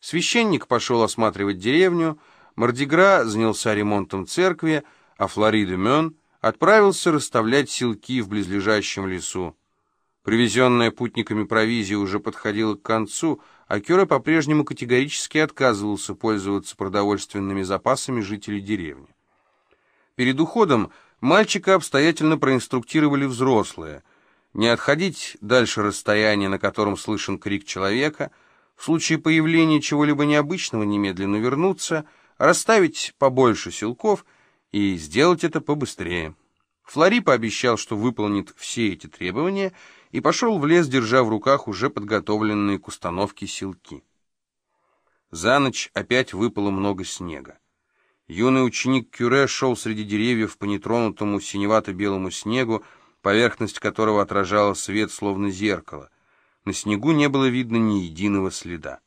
Священник пошел осматривать деревню, Мардигра занялся ремонтом церкви, а Флорида Мён отправился расставлять силки в близлежащем лесу. Привезенная путниками провизия уже подходила к концу, а Кёре по-прежнему категорически отказывался пользоваться продовольственными запасами жителей деревни. Перед уходом мальчика обстоятельно проинструктировали взрослые. Не отходить дальше расстояния, на котором слышен крик человека, в случае появления чего-либо необычного немедленно вернуться, расставить побольше силков и сделать это побыстрее. Флори пообещал, что выполнит все эти требования, и пошел в лес, держа в руках уже подготовленные к установке силки. За ночь опять выпало много снега. Юный ученик Кюре шел среди деревьев по нетронутому синевато-белому снегу, поверхность которого отражала свет, словно зеркало. На снегу не было видно ни единого следа.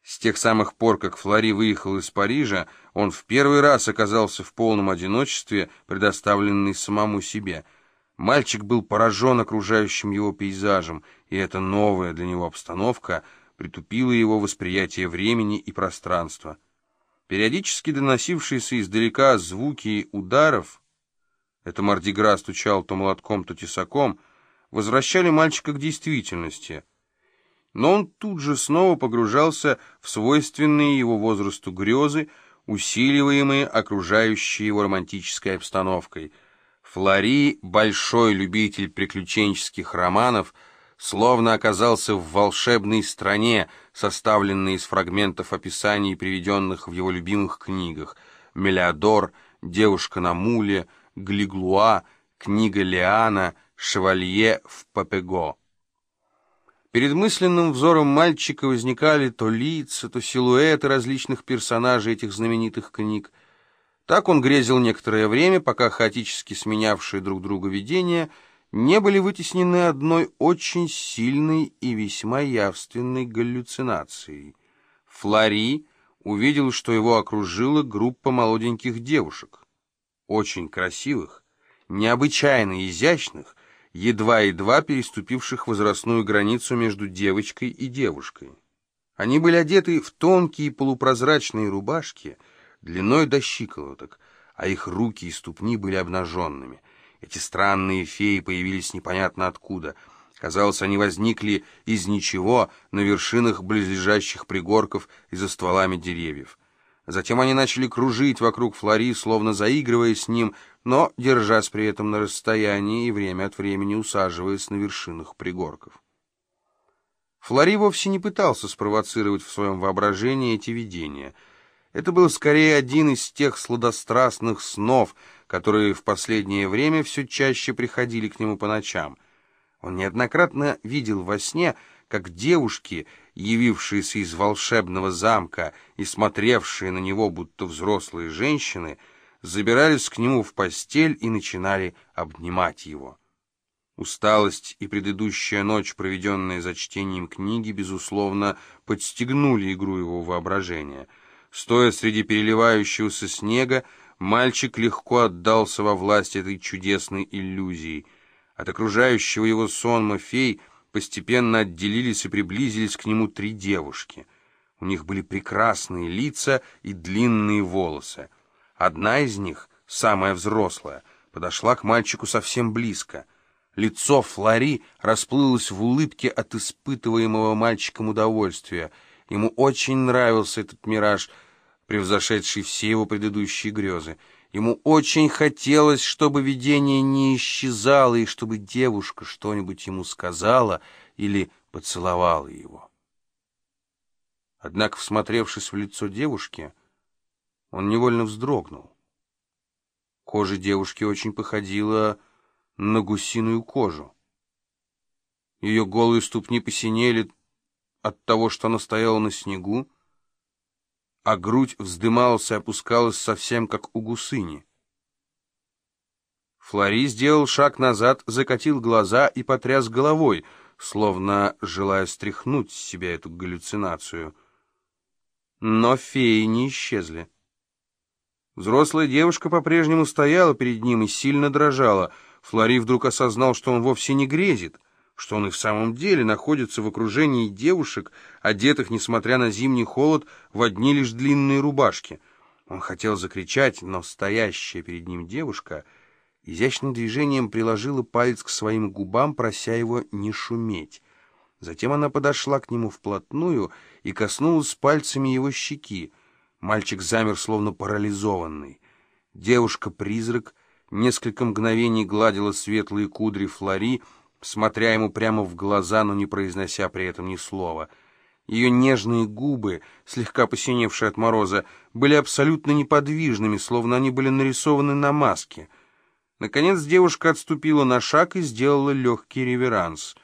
С тех самых пор, как Флори выехал из Парижа, он в первый раз оказался в полном одиночестве, предоставленный самому себе. Мальчик был поражен окружающим его пейзажем, и эта новая для него обстановка притупила его восприятие времени и пространства. Периодически доносившиеся издалека звуки ударов, это Мардигра стучал то молотком, то тесаком, возвращали мальчика к действительности — но он тут же снова погружался в свойственные его возрасту грезы, усиливаемые окружающей его романтической обстановкой. Флори, большой любитель приключенческих романов, словно оказался в волшебной стране, составленной из фрагментов описаний, приведенных в его любимых книгах «Мелиадор», «Девушка на муле», «Глиглуа», «Книга Лиана», «Шевалье в Папего». Перед мысленным взором мальчика возникали то лица, то силуэты различных персонажей этих знаменитых книг. Так он грезил некоторое время, пока хаотически сменявшие друг друга видения не были вытеснены одной очень сильной и весьма явственной галлюцинацией. Флори увидел, что его окружила группа молоденьких девушек, очень красивых, необычайно изящных, едва-едва переступивших возрастную границу между девочкой и девушкой. Они были одеты в тонкие полупрозрачные рубашки длиной до щиколоток, а их руки и ступни были обнаженными. Эти странные феи появились непонятно откуда. Казалось, они возникли из ничего на вершинах близлежащих пригорков и за стволами деревьев. Затем они начали кружить вокруг Флори, словно заигрывая с ним, но держась при этом на расстоянии и время от времени усаживаясь на вершинах пригорков. Флори вовсе не пытался спровоцировать в своем воображении эти видения. Это был скорее один из тех сладострастных снов, которые в последнее время все чаще приходили к нему по ночам. Он неоднократно видел во сне, как девушки, явившиеся из волшебного замка и смотревшие на него, будто взрослые женщины, забирались к нему в постель и начинали обнимать его. Усталость и предыдущая ночь, проведенная за чтением книги, безусловно, подстегнули игру его воображения. Стоя среди переливающегося снега, мальчик легко отдался во власть этой чудесной иллюзии. От окружающего его сонма фей — постепенно отделились и приблизились к нему три девушки. У них были прекрасные лица и длинные волосы. Одна из них, самая взрослая, подошла к мальчику совсем близко. Лицо Флори расплылось в улыбке от испытываемого мальчиком удовольствия. Ему очень нравился этот мираж, превзошедший все его предыдущие грезы. Ему очень хотелось, чтобы видение не исчезало, и чтобы девушка что-нибудь ему сказала или поцеловала его. Однако, всмотревшись в лицо девушки, он невольно вздрогнул. Кожа девушки очень походила на гусиную кожу. Ее голые ступни посинели от того, что она стояла на снегу, а грудь вздымалась и опускалась совсем как у гусыни. Флори сделал шаг назад, закатил глаза и потряс головой, словно желая стряхнуть с себя эту галлюцинацию. Но феи не исчезли. Взрослая девушка по-прежнему стояла перед ним и сильно дрожала. Флори вдруг осознал, что он вовсе не грезит, что он и в самом деле находится в окружении девушек, одетых, несмотря на зимний холод, в одни лишь длинные рубашки. Он хотел закричать, но стоящая перед ним девушка изящным движением приложила палец к своим губам, прося его не шуметь. Затем она подошла к нему вплотную и коснулась пальцами его щеки. Мальчик замер, словно парализованный. Девушка-призрак несколько мгновений гладила светлые кудри Флори, смотря ему прямо в глаза, но не произнося при этом ни слова. Ее нежные губы, слегка посиневшие от мороза, были абсолютно неподвижными, словно они были нарисованы на маске. Наконец девушка отступила на шаг и сделала легкий реверанс.